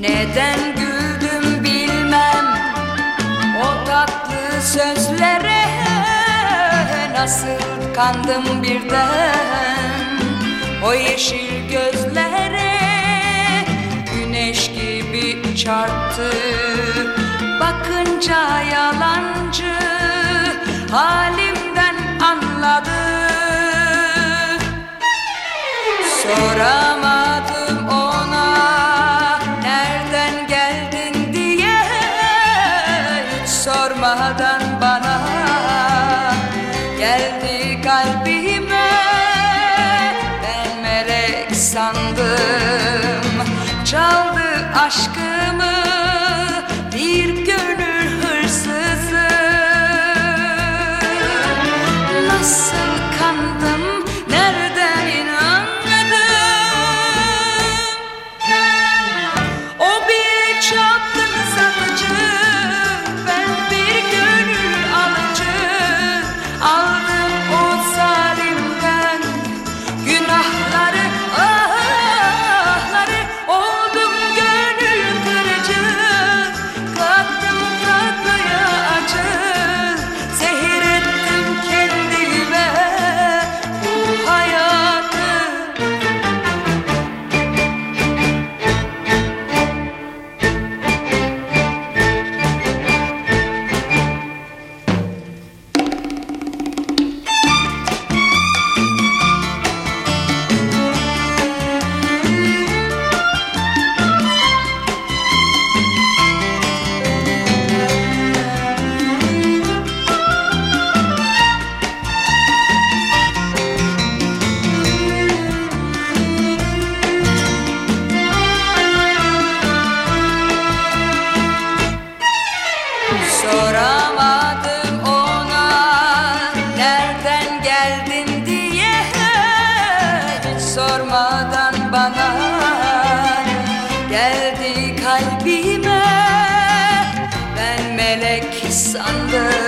Neden güldüm bilmem. O tatlı sözlere Nasıl kandım birden. O yeşil gözlere Güneş gibi çarptı. Bakınca yalancı Hayır durmadan bana geldi kalbime. Ben melek sandım çaldı aşkımı. Soramadım ona nereden geldin? diye Hiç sormadan bana. Geldi kalbime Ben melek sandım.